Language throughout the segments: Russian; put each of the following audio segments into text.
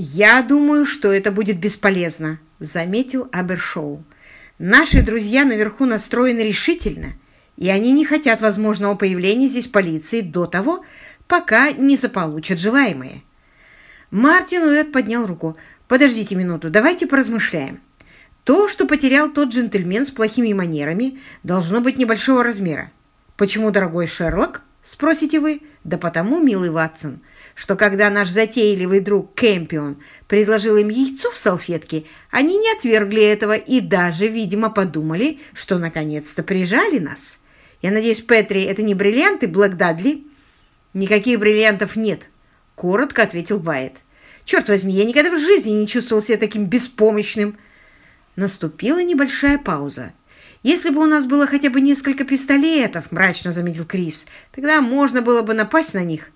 «Я думаю, что это будет бесполезно», — заметил Абершоу. «Наши друзья наверху настроены решительно, и они не хотят возможного появления здесь полиции до того, пока не заполучат желаемое». Мартин Уэд поднял руку. «Подождите минуту, давайте поразмышляем. То, что потерял тот джентльмен с плохими манерами, должно быть небольшого размера. Почему, дорогой Шерлок?» – спросите вы. Да потому, милый Ватсон, что когда наш затейливый друг Кэмпион предложил им яйцо в салфетке, они не отвергли этого и даже, видимо, подумали, что наконец-то прижали нас. Я надеюсь, Петри, это не бриллианты Блэк Дадли? Никаких бриллиантов нет, коротко ответил Вайет. Черт возьми, я никогда в жизни не чувствовал себя таким беспомощным. Наступила небольшая пауза. «Если бы у нас было хотя бы несколько пистолетов», — мрачно заметил Крис, «тогда можно было бы напасть на них».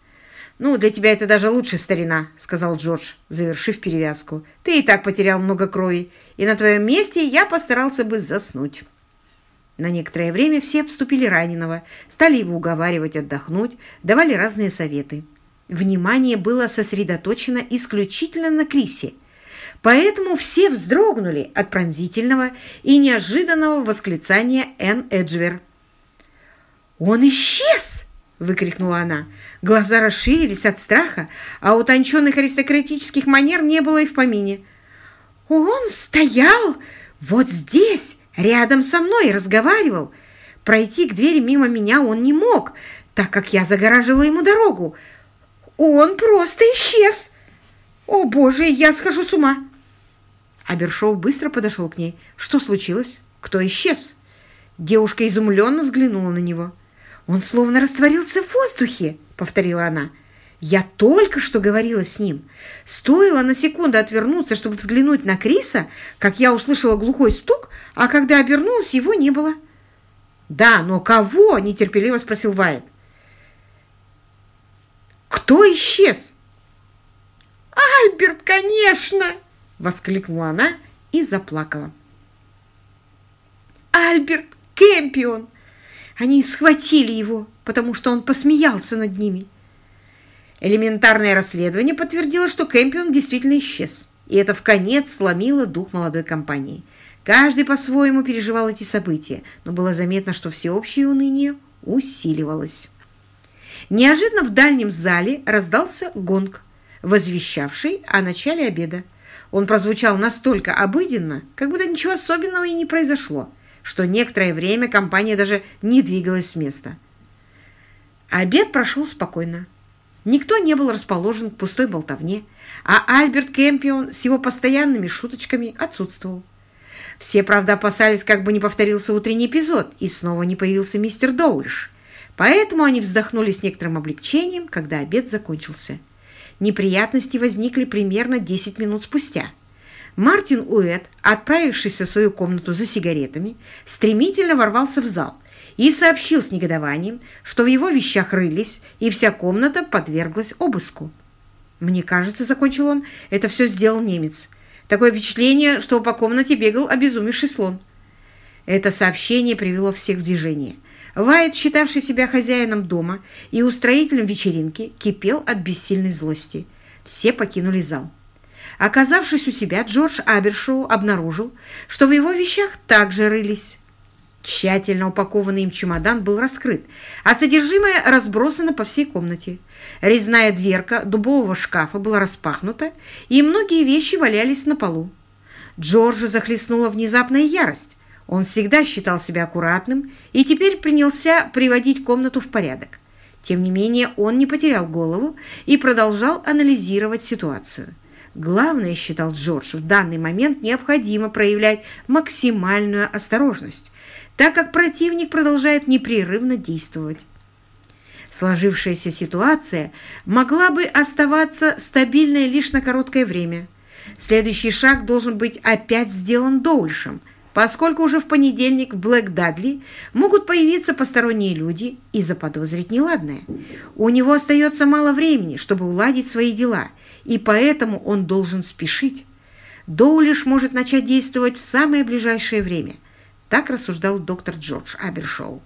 «Ну, для тебя это даже лучше, старина», — сказал Джордж, завершив перевязку. «Ты и так потерял много крови, и на твоем месте я постарался бы заснуть». На некоторое время все обступили раненого, стали его уговаривать отдохнуть, давали разные советы. Внимание было сосредоточено исключительно на Крисе, поэтому все вздрогнули от пронзительного и неожиданного восклицания Энн Эджвер. «Он исчез!» — выкрикнула она. Глаза расширились от страха, а утонченных аристократических манер не было и в помине. «Он стоял вот здесь, рядом со мной, и разговаривал. Пройти к двери мимо меня он не мог, так как я загораживала ему дорогу. Он просто исчез. О, боже, я схожу с ума. Абершоу быстро подошел к ней. Что случилось? Кто исчез? Девушка изумленно взглянула на него. «Он словно растворился в воздухе», — повторила она. «Я только что говорила с ним. Стоило на секунду отвернуться, чтобы взглянуть на Криса, как я услышала глухой стук, а когда обернулась, его не было». «Да, но кого?» — нетерпеливо спросил Вайт. Кто исчез?» «Альберт, конечно!» — воскликнула она и заплакала. «Альберт Кемпион! Они схватили его, потому что он посмеялся над ними». Элементарное расследование подтвердило, что Кемпион действительно исчез. И это в конец сломило дух молодой компании. Каждый по-своему переживал эти события, но было заметно, что всеобщее уныние усиливалось. Неожиданно в дальнем зале раздался гонг, возвещавший о начале обеда. Он прозвучал настолько обыденно, как будто ничего особенного и не произошло, что некоторое время компания даже не двигалась с места. Обед прошел спокойно. Никто не был расположен к пустой болтовне, а Альберт Кемпион с его постоянными шуточками отсутствовал. Все, правда, опасались, как бы не повторился утренний эпизод, и снова не появился мистер Доулиш, Поэтому они вздохнули с некоторым облегчением, когда обед закончился. Неприятности возникли примерно 10 минут спустя. Мартин Уэт, отправившийся в свою комнату за сигаретами, стремительно ворвался в зал и сообщил с негодованием, что в его вещах рылись, и вся комната подверглась обыску. «Мне кажется, — закончил он, — это все сделал немец. Такое впечатление, что по комнате бегал обезумевший слон». Это сообщение привело всех в движение – Вайт, считавший себя хозяином дома и устроителем вечеринки, кипел от бессильной злости. Все покинули зал. Оказавшись у себя, Джордж Абершоу обнаружил, что в его вещах также рылись. Тщательно упакованный им чемодан был раскрыт, а содержимое разбросано по всей комнате. Резная дверка дубового шкафа была распахнута, и многие вещи валялись на полу. Джорджа захлестнула внезапная ярость. Он всегда считал себя аккуратным и теперь принялся приводить комнату в порядок. Тем не менее, он не потерял голову и продолжал анализировать ситуацию. Главное, считал Джордж, в данный момент необходимо проявлять максимальную осторожность, так как противник продолжает непрерывно действовать. Сложившаяся ситуация могла бы оставаться стабильной лишь на короткое время. Следующий шаг должен быть опять сделан Доульшем – поскольку уже в понедельник в Блэк Дадли могут появиться посторонние люди и заподозрить неладное. У него остается мало времени, чтобы уладить свои дела, и поэтому он должен спешить. Доулиш может начать действовать в самое ближайшее время. Так рассуждал доктор Джордж Абершоу.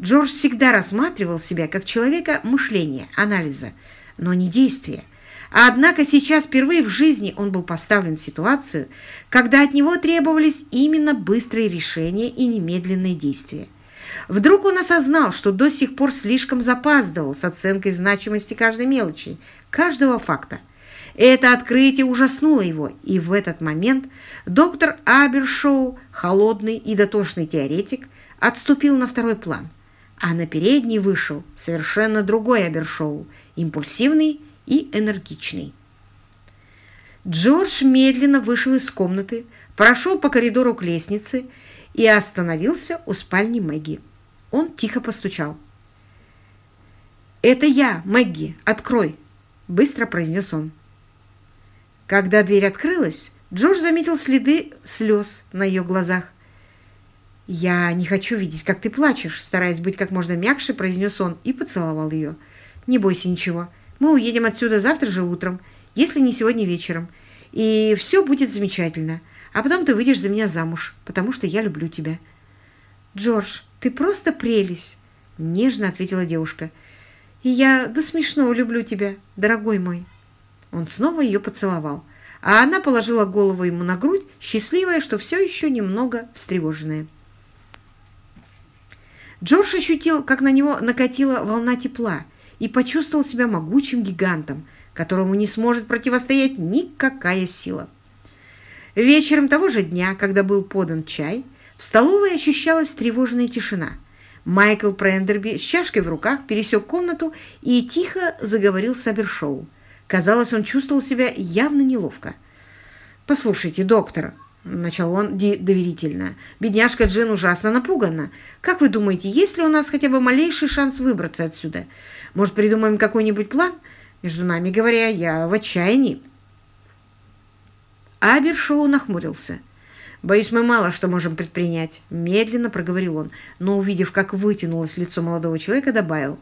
Джордж всегда рассматривал себя как человека мышления, анализа, но не действия. Однако сейчас впервые в жизни он был поставлен в ситуацию, когда от него требовались именно быстрые решения и немедленные действия. Вдруг он осознал, что до сих пор слишком запаздывал с оценкой значимости каждой мелочи, каждого факта. Это открытие ужаснуло его, и в этот момент доктор Абершоу, холодный и дотошный теоретик, отступил на второй план, а на передний вышел совершенно другой Абершоу, импульсивный и энергичный. Джордж медленно вышел из комнаты, прошел по коридору к лестнице и остановился у спальни Мэгги. Он тихо постучал. «Это я, Мэгги, открой!» – быстро произнес он. Когда дверь открылась, Джордж заметил следы слез на ее глазах. «Я не хочу видеть, как ты плачешь», – стараясь быть как можно мягче, произнес он и поцеловал ее. «Не бойся ничего. Мы уедем отсюда завтра же утром, если не сегодня вечером. И все будет замечательно. А потом ты выйдешь за меня замуж, потому что я люблю тебя». «Джордж, ты просто прелесть!» — нежно ответила девушка. «И я до смешного люблю тебя, дорогой мой». Он снова ее поцеловал, а она положила голову ему на грудь, счастливая, что все еще немного встревоженная. Джордж ощутил, как на него накатила волна тепла, и почувствовал себя могучим гигантом, которому не сможет противостоять никакая сила. Вечером того же дня, когда был подан чай, в столовой ощущалась тревожная тишина. Майкл Прендерби с чашкой в руках пересек комнату и тихо заговорил с Абершоу. Казалось, он чувствовал себя явно неловко. «Послушайте, доктор», — начал он доверительно, — «бедняжка Джин ужасно напугана. Как вы думаете, есть ли у нас хотя бы малейший шанс выбраться отсюда? Может, придумаем какой-нибудь план? Между нами говоря, я в отчаянии». Абершоу нахмурился. «Боюсь, мы мало что можем предпринять», — медленно проговорил он, но, увидев, как вытянулось лицо молодого человека, добавил.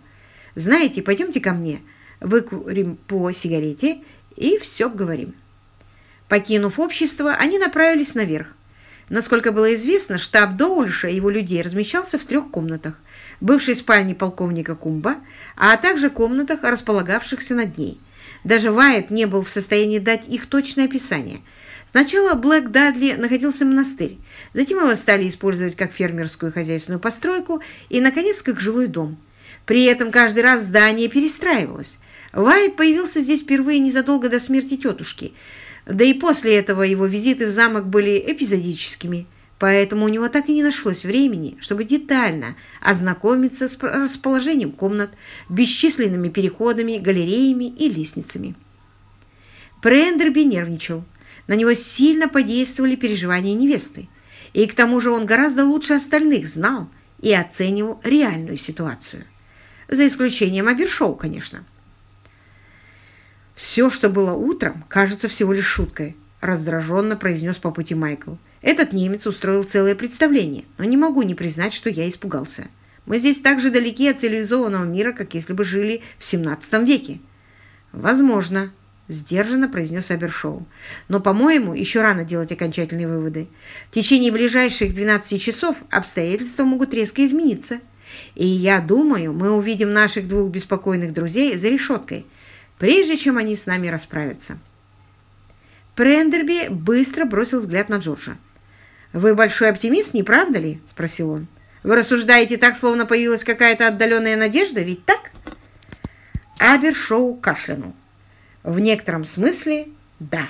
«Знаете, пойдемте ко мне, выкурим по сигарете и все обговорим». Покинув общество, они направились наверх. Насколько было известно, штаб Доульша и его людей размещался в трех комнатах бывшей спальни полковника Кумба, а также комнатах, располагавшихся над ней. Даже Вайет не был в состоянии дать их точное описание. Сначала Блэк Дадли находился в монастырь, затем его стали использовать как фермерскую хозяйственную постройку и, наконец, как жилой дом. При этом каждый раз здание перестраивалось. Вайт появился здесь впервые незадолго до смерти тетушки, да и после этого его визиты в замок были эпизодическими – поэтому у него так и не нашлось времени, чтобы детально ознакомиться с расположением комнат, бесчисленными переходами, галереями и лестницами. Прендерби нервничал. На него сильно подействовали переживания невесты, и к тому же он гораздо лучше остальных знал и оценивал реальную ситуацию. За исключением Абершоу, конечно. «Все, что было утром, кажется всего лишь шуткой», раздраженно произнес по пути Майкл. Этот немец устроил целое представление, но не могу не признать, что я испугался. Мы здесь так же далеки от цивилизованного мира, как если бы жили в 17 веке. Возможно, сдержанно произнес Абершоу. Но, по-моему, еще рано делать окончательные выводы. В течение ближайших 12 часов обстоятельства могут резко измениться. И я думаю, мы увидим наших двух беспокойных друзей за решеткой, прежде чем они с нами расправятся. Прендерби быстро бросил взгляд на Джорджа. «Вы большой оптимист, не правда ли?» – спросил он. «Вы рассуждаете так, словно появилась какая-то отдаленная надежда, ведь так?» Абершоу кашлянул. «В некотором смысле – да».